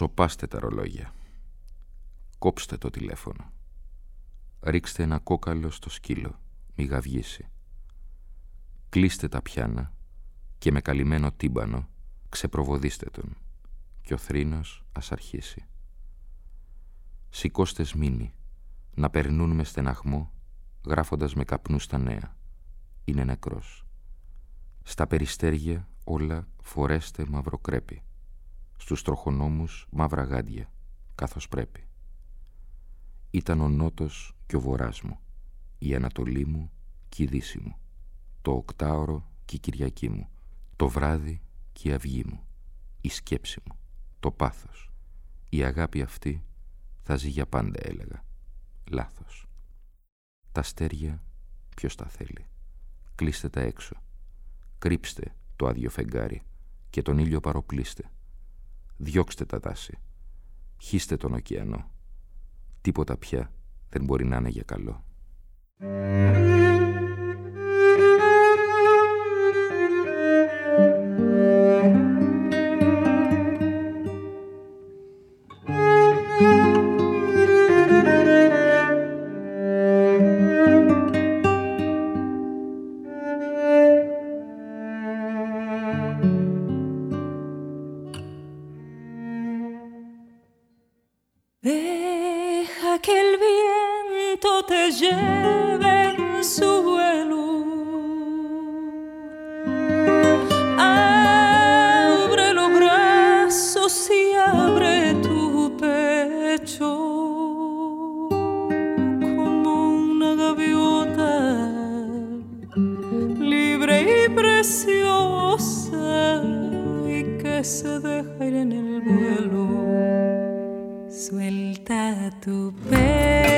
Σοπάστε τα ρολόγια. Κόψτε το τηλέφωνο. Ρίξτε ένα κόκαλο στο σκύλο, μη γαυγίσει. Κλείστε τα πιάνα και με καλυμμένο τύμπανο ξεπροβοδίστε τον και ο θρήνος ας αρχίσει. Σηκώστε σμήνη, να περνούν με στεναχμό γράφοντας με καπνούς τα νέα. Είναι νεκρός. Στα περιστέρια όλα φορέστε μαυροκρέπη στους τροχονόμους μαύρα γάντια, καθώς πρέπει. Ήταν ο νότος και ο βορράς μου, η Ανατολή μου και η Δύση μου, το οκτάωρο και η Κυριακή μου, το βράδυ και η αυγή μου, η σκέψη μου, το πάθος. Η αγάπη αυτή θα ζει για πάντα, έλεγα. Λάθος. Τα αστέρια ποιος τα θέλει. Κλείστε τα έξω. Κρύψτε το άδειο φεγγάρι και τον ήλιο παροπλήστε διώξτε τα δάση. Χύστε τον ωκεανό. Τίποτα πια δεν μπορεί να είναι για καλό. el viento te lleve en su vuelo. Abre los brazos y abre tu pecho como una gaviota libre y preciosa y que se deja ir en el. Suelta tu pelo.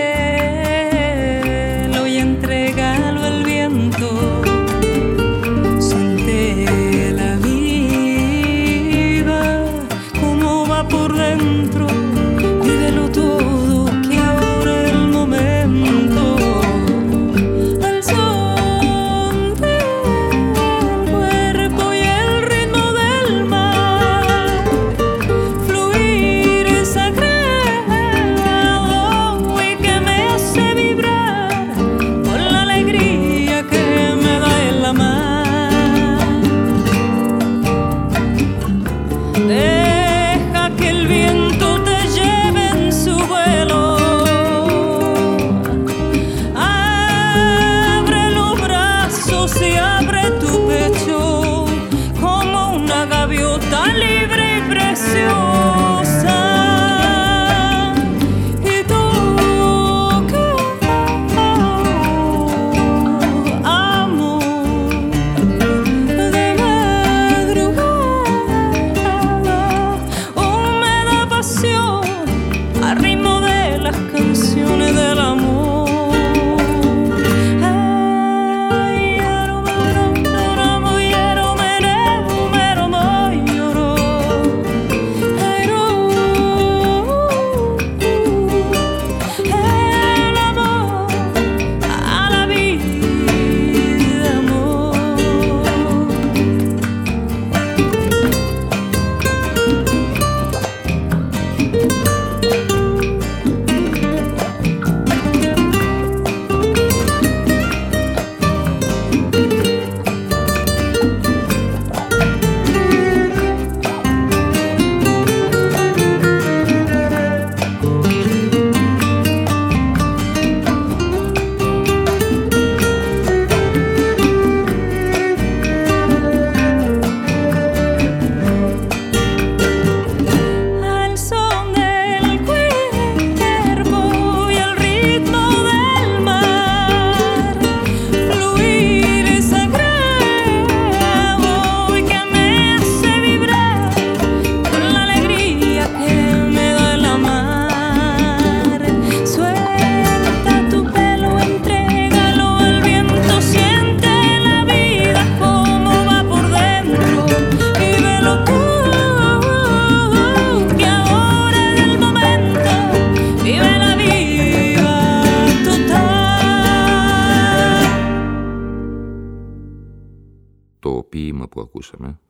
Ακούσαμε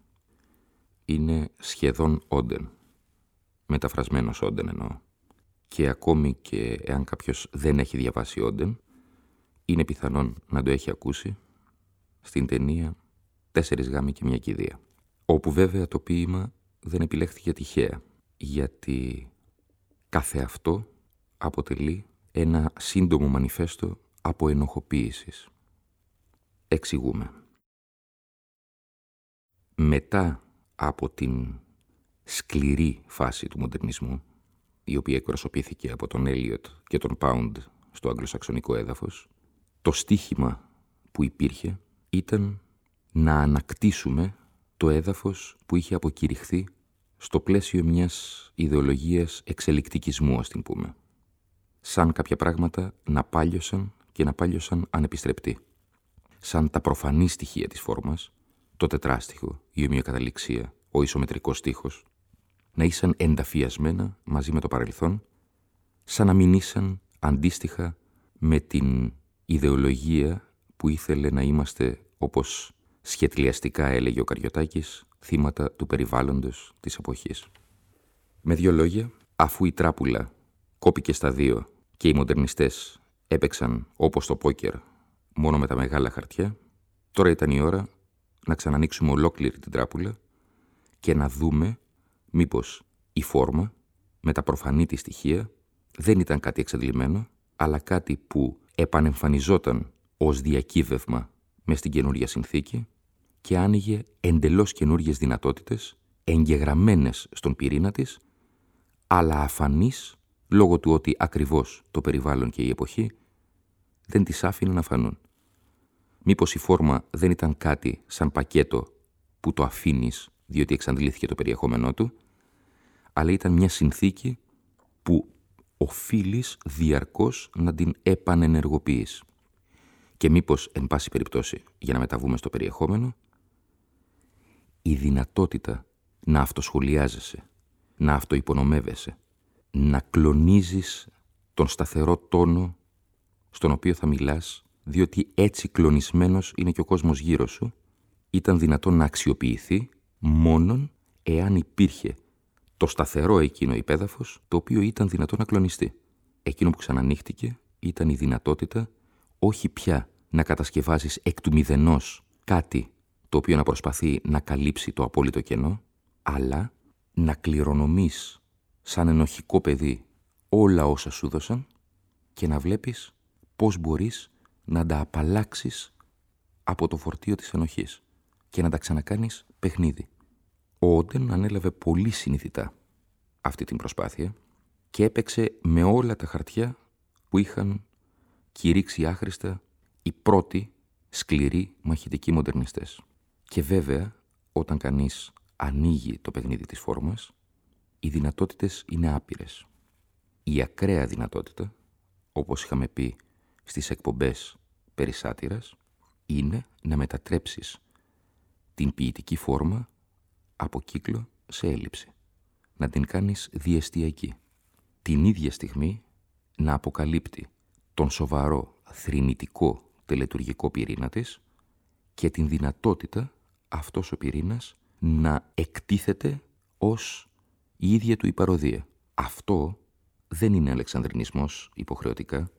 είναι σχεδόν όντεν. Μεταφρασμένος όντεν εννοώ. Και ακόμη και εάν κάποιος δεν έχει διαβάσει όντεν, είναι πιθανόν να το έχει ακούσει στην ταινία «Τέσσερις γάμοι και μια κηδεία». Όπου βέβαια το ποίημα δεν επιλέχθηκε τυχαία, γιατί κάθε αυτό αποτελεί ένα σύντομο μανιφέστο από ενοχοποίησης. Εξηγούμε. Μετά από την σκληρή φάση του μοντερνισμού, η οποία εκπροσωπήθηκε από τον Έλιοτ και τον Πάουντ στο αγγλοσαξονικό έδαφος, το στίχημα που υπήρχε ήταν να ανακτήσουμε το έδαφος που είχε αποκηρυχθεί στο πλαίσιο μιας ιδεολογίας εξελικτικισμού, ας την πούμε. Σαν κάποια πράγματα να πάλιωσαν και να πάλιωσαν ανεπιστρεπτοί. Σαν τα προφανή στοιχεία της φόρμας, το τετράστιχο, η ομοιοκαταληξία, ο ισομετρικός στίχος, να ήσαν ενταφιασμένα μαζί με το παρελθόν, σαν να μην ήσαν αντίστοιχα με την ιδεολογία που ήθελε να είμαστε, όπως σχετλιαστικά έλεγε ο Καριωτάκης, θύματα του περιβάλλοντος της εποχής. Με δύο λόγια, αφού η τράπουλα κόπηκε στα δύο και οι μοντερνιστές έπαιξαν όπως το πόκερ μόνο με τα μεγάλα χαρτιά, τώρα ήταν η ώρα να ξανανοίξουμε ολόκληρη την τράπουλα και να δούμε μήπως η φόρμα με τα προφανή της στοιχεία δεν ήταν κάτι εξαντλημένο, αλλά κάτι που επανεμφανιζόταν ως διακύβευμα μες στην καινούρια συνθήκη και άνοιγε εντελώς καινούργιες δυνατότητες, εγγεγραμμένες στον πυρήνα της, αλλά αφανείς λόγω του ότι ακριβώς το περιβάλλον και η εποχή δεν τις άφηνε να φανούν. Μήπως η φόρμα δεν ήταν κάτι σαν πακέτο που το αφήνεις διότι εξαντλήθηκε το περιεχόμενό του, αλλά ήταν μια συνθήκη που οφείλεις διαρκώς να την επανενεργοποιείς. Και μήπως, εν πάση περιπτώσει, για να μεταβούμε στο περιεχόμενο, η δυνατότητα να αυτοσχολιάζεσαι, να αυτοϋπονομεύεσαι, να κλονίζεις τον σταθερό τόνο στον οποίο θα μιλάς, διότι έτσι κλονισμένος είναι και ο κόσμος γύρω σου, ήταν δυνατόν να αξιοποιηθεί μόνον εάν υπήρχε το σταθερό εκείνο υπέδαφος, το οποίο ήταν δυνατόν να κλονιστεί. Εκείνο που ξανανοίχτηκε ήταν η δυνατότητα όχι πια να κατασκευάζεις εκ του μηδενός κάτι το οποίο να προσπαθεί να καλύψει το απόλυτο κενό, αλλά να κληρονομείς σαν ενοχικό παιδί όλα όσα σου δώσαν και να βλέπεις πώς μπορείς να τα απαλλάξεις από το φορτίο της ενοχής και να τα ξανακάνεις παιχνίδι. Ο Όντεν ανέλαβε πολύ συνειδητά αυτή την προσπάθεια και έπαιξε με όλα τα χαρτιά που είχαν κηρύξει άχρηστα οι πρώτοι σκληροί μαχητικοί μοντερνιστές. Και βέβαια, όταν κανείς ανοίγει το παιχνίδι της φόρμας, οι δυνατότητες είναι άπειρες. Η ακραία δυνατότητα, όπως είχαμε πει στις εκπομπές περί σάτυρας, είναι να μετατρέψεις την ποιητική φόρμα από κύκλο σε έλλειψη. Να την κάνεις διεστιακή. Την ίδια στιγμή να αποκαλύπτει τον σοβαρό, θρηνητικό, τελετουργικό πυρήνα της και την δυνατότητα αυτός ο πυρήνας να εκτίθεται ως η ίδια του η παροδία. Αυτό δεν είναι αλεξανδρινισμός υποχρεωτικά,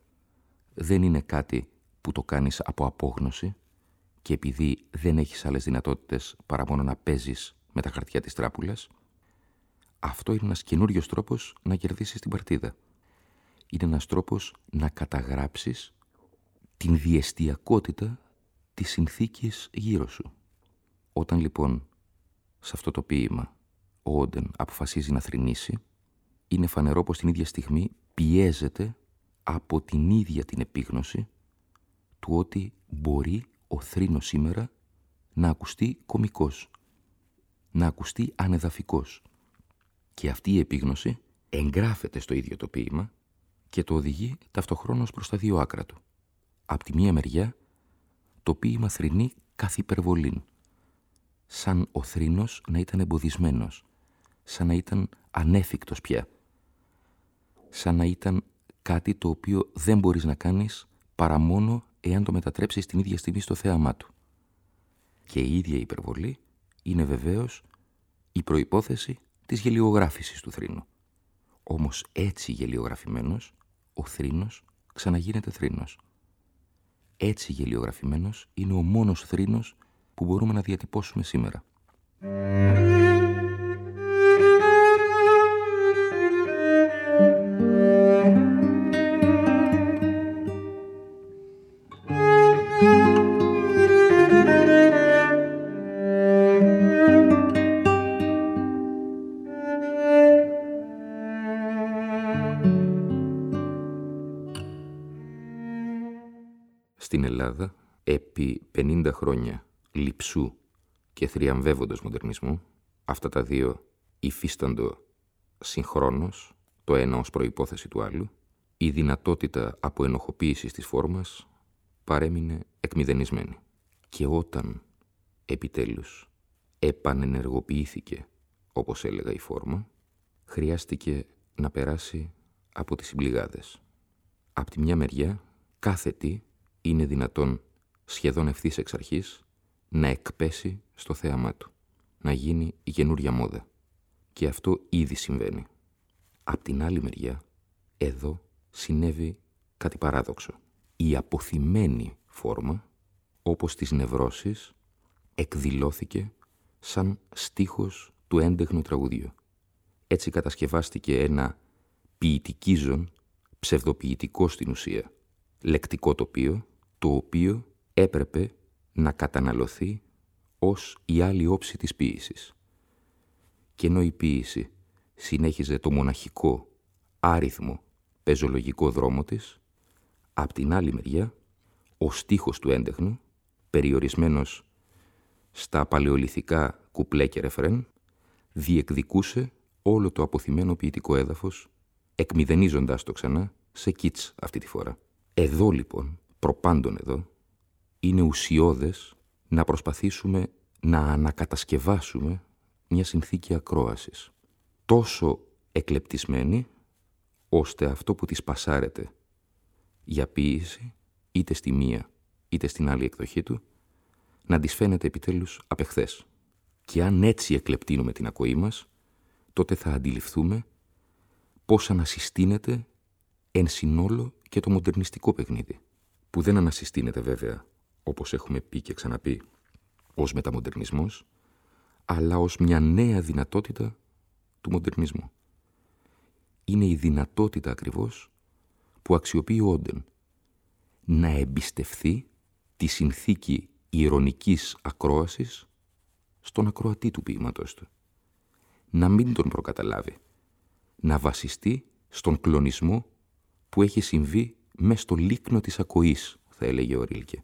δεν είναι κάτι που το κάνεις από απόγνωση και επειδή δεν έχεις άλλες δυνατότητες παρά μόνο να παίζεις με τα χαρτιά της τράπουλας, αυτό είναι ένας καινούριος τρόπος να κερδίσεις την παρτίδα. Είναι ένας τρόπος να καταγράψεις την διεστιακότητα της συνθήκης γύρω σου. Όταν λοιπόν σε αυτό το ποίημα ο Όντεν αποφασίζει να θρυνήσει, είναι φανερό πως την ίδια στιγμή πιέζεται από την ίδια την επίγνωση του ότι μπορεί ο θρήνος σήμερα να ακουστεί κομικός, να ακουστεί ανεδαφικός. Και αυτή η επίγνωση εγγράφεται στο ίδιο το ποίημα και το οδηγεί ταυτοχρόνως προς τα δύο άκρα του. Απ' τη μία μεριά, το ποίημα θρηνεί καθ' υπερβολήν, σαν ο θρήνος να ήταν εμποδισμένος, σαν να ήταν ανέφικτος πια, σαν να ήταν κάτι το οποίο δεν μπορείς να κάνεις παρά μόνο εάν το μετατρέψεις την ίδια στιγμή στο θέαμά του. Και η ίδια υπερβολή είναι βεβαίως η προϋπόθεση της γελιογράφησης του θρήνου. Όμως έτσι γελιογραφημένος, ο θρήνος ξαναγίνεται θρήνος. Έτσι γελιογραφημένος είναι ο μόνος θρήνος που μπορούμε να διατυπώσουμε σήμερα. Χρόνια λειψού και θριαμβεύοντος μοντερνισμού, αυτά τα δύο υφίσταντο συγχρόνως, το ένα ως προϋπόθεση του άλλου, η δυνατότητα αποενοχοποίησης της φόρμας παρέμεινε εκμηδενισμένη. Και όταν, επιτέλους, επανενεργοποιήθηκε, όπως έλεγα η φόρμα, χρειάστηκε να περάσει από τις συμπληγάδες. Απ' τη μια μεριά, κάθε τι είναι δυνατόν σχεδόν ευθύς εξ αρχής να εκπέσει στο θέαμά του, να γίνει η καινούρια μόδα. Και αυτό ήδη συμβαίνει. Απ' την άλλη μεριά, εδώ συνέβη κάτι παράδοξο. Η αποθυμένη φόρμα, όπως τις νευρώσεις, εκδηλώθηκε σαν στίχος του έντεχνου τραγουδιού. Έτσι κατασκευάστηκε ένα ποιητικίζον, ψευδοποιητικό στην ουσία, λεκτικό τοπίο, το οποίο έπρεπε να καταναλωθεί ως η άλλη όψη της ποίησης. Και ενώ η ποίηση συνέχιζε το μοναχικό, άριθμο, πεζολογικό δρόμο της, απ' την άλλη μεριά, ο στίχος του έντεχνου, περιορισμένος στα παλαιολιθικά κουπλέ και ρεφρέν, διεκδικούσε όλο το αποθυμένο ποιητικό έδαφος, εκμηδενίζοντάς το ξανά σε κίτς αυτή τη φορά. Εδώ λοιπόν, προπάντων εδώ, είναι ουσιώδες να προσπαθήσουμε να ανακατασκευάσουμε μια συνθήκη ακρόασης. Τόσο εκλεπτισμένη, ώστε αυτό που της πασάρεται για ποίηση, είτε στη μία είτε στην άλλη εκδοχή του, να της φαίνεται επιτέλους απεχθές. Και αν έτσι εκλεπτύνουμε την ακοή μας, τότε θα αντιληφθούμε πώς ανασυστήνεται εν συνόλο και το μοντερνιστικό παιχνίδι, που δεν ανασυστήνεται βέβαια, όπως έχουμε πει και ξαναπεί, ως μεταμοντερνισμός, αλλά ως μια νέα δυνατότητα του μοντερνισμού. Είναι η δυνατότητα ακριβώς που αξιοποιεί ο Όντεν να εμπιστευθεί τη συνθήκη ηρωνικής ακρόασης στον ακροατή του ποίηματός του. Να μην τον προκαταλάβει. Να βασιστεί στον κλονισμό που έχει συμβεί μέσα στο λίκνο της ακοής, θα έλεγε ο Ρίλκε.